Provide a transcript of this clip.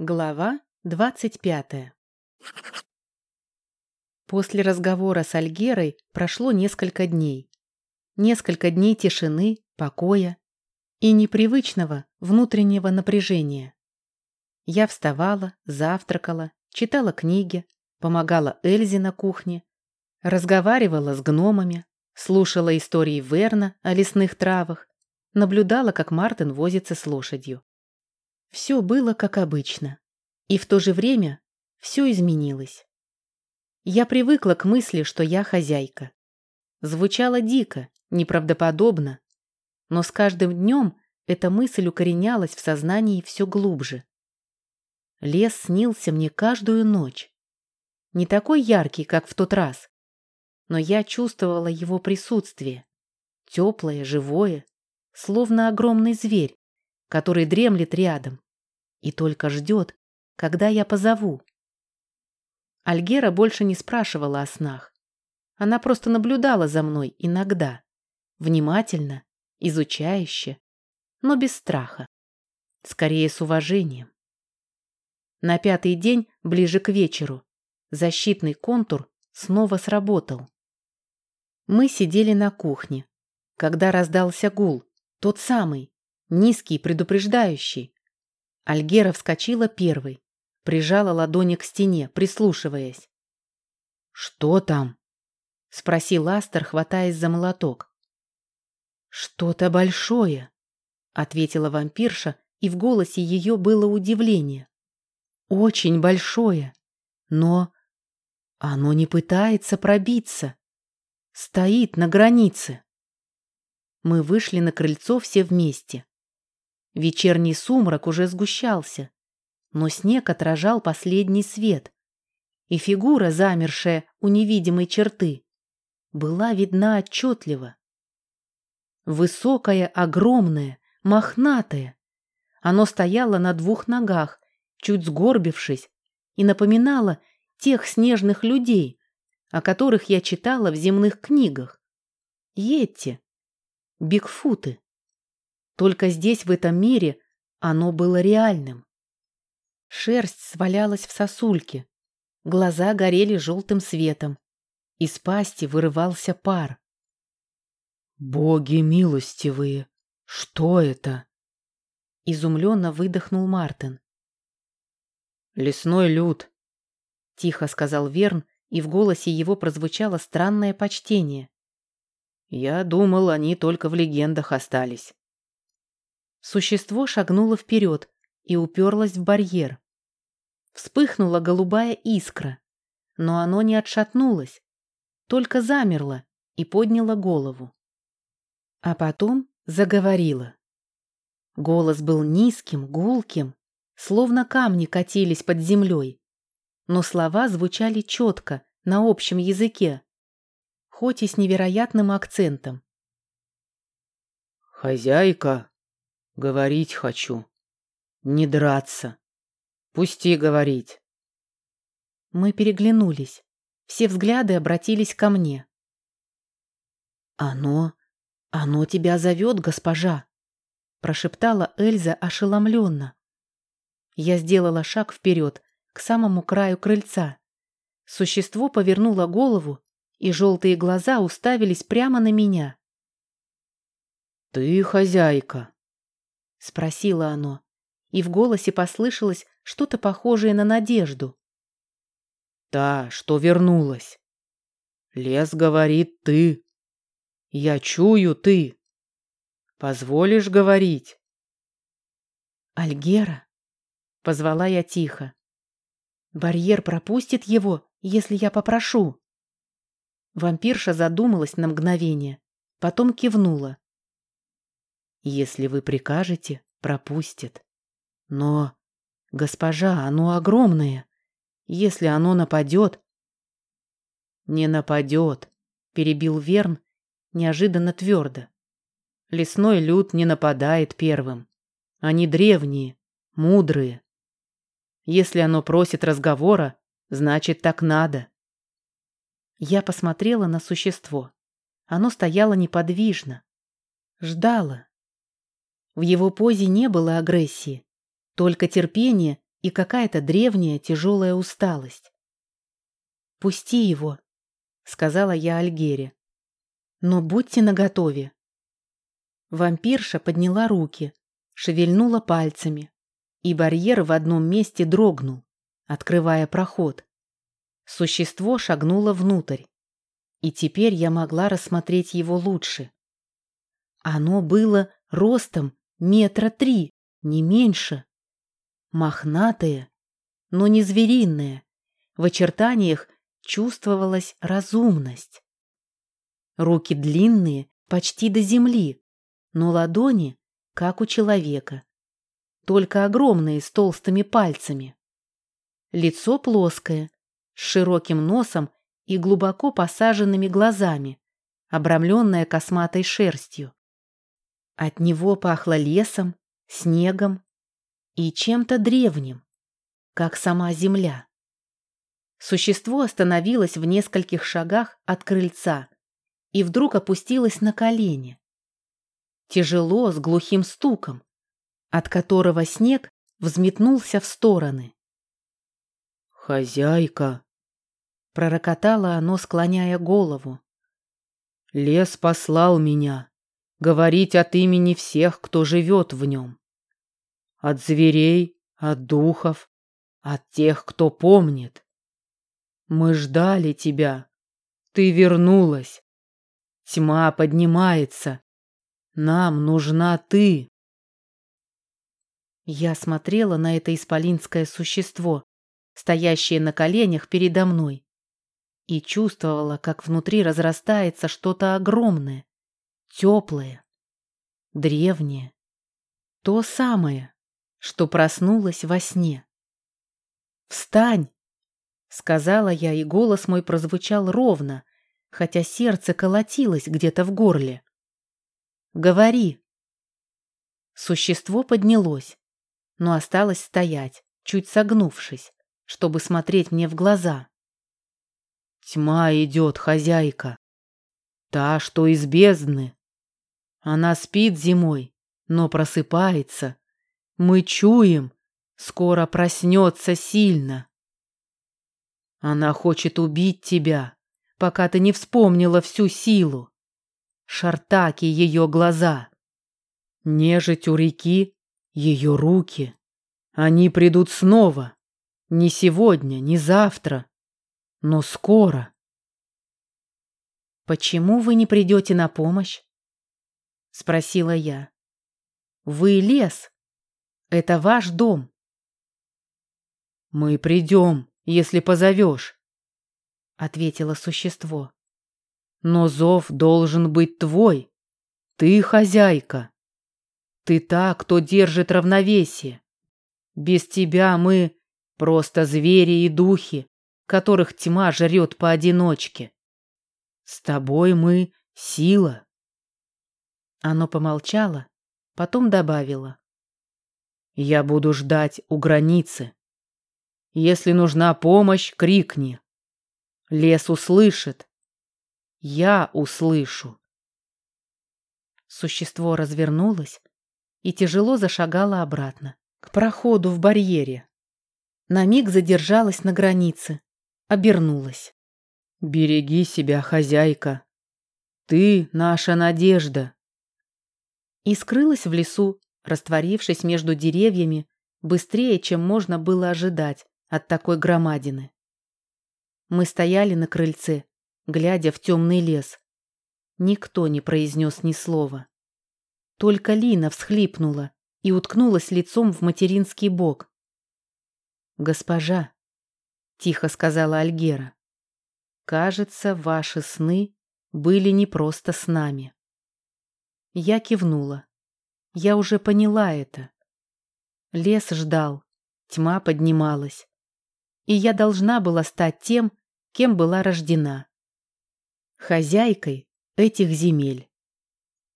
Глава двадцать пятая После разговора с Альгерой прошло несколько дней. Несколько дней тишины, покоя и непривычного внутреннего напряжения. Я вставала, завтракала, читала книги, помогала Эльзе на кухне, разговаривала с гномами, слушала истории Верна о лесных травах, наблюдала, как Мартин возится с лошадью. Все было как обычно. И в то же время все изменилось. Я привыкла к мысли, что я хозяйка. Звучало дико, неправдоподобно, но с каждым днем эта мысль укоренялась в сознании все глубже. Лес снился мне каждую ночь. Не такой яркий, как в тот раз, но я чувствовала его присутствие. Теплое, живое, словно огромный зверь, который дремлет рядом и только ждет, когда я позову. Альгера больше не спрашивала о снах. Она просто наблюдала за мной иногда, внимательно, изучающе, но без страха, скорее с уважением. На пятый день, ближе к вечеру, защитный контур снова сработал. Мы сидели на кухне, когда раздался гул, тот самый, низкий, предупреждающий, Альгера вскочила первой, прижала ладони к стене, прислушиваясь. «Что там?» — спросил Астер, хватаясь за молоток. «Что-то большое», — ответила вампирша, и в голосе ее было удивление. «Очень большое, но оно не пытается пробиться, стоит на границе». Мы вышли на крыльцо все вместе. Вечерний сумрак уже сгущался, но снег отражал последний свет, и фигура, замершая у невидимой черты, была видна отчетливо. Высокое, огромное, мохнатое. Оно стояло на двух ногах, чуть сгорбившись, и напоминало тех снежных людей, о которых я читала в земных книгах. Йетти, Бигфуты. Только здесь, в этом мире, оно было реальным. Шерсть свалялась в сосульки, глаза горели желтым светом, из пасти вырывался пар. «Боги милостивые! Что это?» Изумленно выдохнул Мартин. «Лесной люд», — тихо сказал Верн, и в голосе его прозвучало странное почтение. «Я думал, они только в легендах остались». Существо шагнуло вперед и уперлось в барьер. Вспыхнула голубая искра, но оно не отшатнулось, только замерло и подняло голову. А потом заговорило. Голос был низким, гулким, словно камни катились под землей, но слова звучали четко, на общем языке, хоть и с невероятным акцентом. «Хозяйка!» Говорить хочу. Не драться. Пусти говорить. Мы переглянулись. Все взгляды обратились ко мне. «Оно... оно тебя зовет, госпожа!» прошептала Эльза ошеломленно. Я сделала шаг вперед, к самому краю крыльца. Существо повернуло голову, и желтые глаза уставились прямо на меня. «Ты хозяйка», — спросило оно, и в голосе послышалось что-то похожее на надежду. «Та, что вернулась. Лес говорит ты. Я чую ты. Позволишь говорить?» «Альгера?» — позвала я тихо. «Барьер пропустит его, если я попрошу». Вампирша задумалась на мгновение, потом кивнула. Если вы прикажете, пропустит. Но, госпожа, оно огромное. Если оно нападет... Не нападет, перебил Верн неожиданно твердо. Лесной люд не нападает первым. Они древние, мудрые. Если оно просит разговора, значит, так надо. Я посмотрела на существо. Оно стояло неподвижно. Ждало. В его позе не было агрессии, только терпение и какая-то древняя тяжелая усталость. «Пусти его», — сказала я Альгере. «Но будьте наготове». Вампирша подняла руки, шевельнула пальцами, и барьер в одном месте дрогнул, открывая проход. Существо шагнуло внутрь, и теперь я могла рассмотреть его лучше. Оно было ростом метра три, не меньше. Мохнатое, но не звериное. В очертаниях чувствовалась разумность. Руки длинные, почти до земли, но ладони, как у человека. Только огромные, с толстыми пальцами. Лицо плоское, с широким носом и глубоко посаженными глазами, обрамленное косматой шерстью. От него пахло лесом, снегом и чем-то древним, как сама земля. Существо остановилось в нескольких шагах от крыльца и вдруг опустилось на колени. Тяжело, с глухим стуком, от которого снег взметнулся в стороны. «Хозяйка!» — пророкотало оно, склоняя голову. «Лес послал меня говорить от имени всех, кто живет в нем. От зверей, от духов, от тех, кто помнит. Мы ждали тебя. Ты вернулась. Тьма поднимается. Нам нужна ты. Я смотрела на это исполинское существо, стоящее на коленях передо мной, и чувствовала, как внутри разрастается что-то огромное, теплое, древнее, то самое, что проснулось во сне. «Встань!» — сказала я, и голос мой прозвучал ровно, хотя сердце колотилось где-то в горле. «Говори!» Существо поднялось, но осталось стоять, чуть согнувшись, чтобы смотреть мне в глаза. «Тьма идет, хозяйка, та, что из бездны, она спит зимой, но просыпается. Мы чуем, скоро проснется сильно. Она хочет убить тебя, пока ты не вспомнила всю силу. Шартаки ее глаза. Нежить у реки ее руки. Они придут снова. Не сегодня, не завтра, но скоро. Почему вы не придете на помощь? — спросила я. «Вы лес. Это ваш дом». «Мы придем, если позовешь», — ответило существо. «Но зов должен быть твой. Ты хозяйка. Ты та, кто держит равновесие. Без тебя мы просто звери и духи, которых тьма жрет поодиночке. С тобой мы сила. Оно помолчало, потом добавило. «Я буду ждать у границы. Если нужна помощь, крикни. Лес услышит. Я услышу». Существо развернулось и тяжело зашагало обратно, к проходу в барьере. На миг задержалась на границе, обернулась. «Береги себя, хозяйка. Ты наша надежда» и скрылась в лесу, растворившись между деревьями быстрее, чем можно было ожидать от такой громадины. Мы стояли на крыльце, глядя в темный лес. Никто не произнес ни слова. Только Лина всхлипнула и уткнулась лицом в материнский бок. «Госпожа», — тихо сказала Альгера, — «кажется, ваши сны были не просто с нами». Я кивнула. Я уже поняла это. Лес ждал, тьма поднималась. И я должна была стать тем, кем была рождена. Хозяйкой этих земель.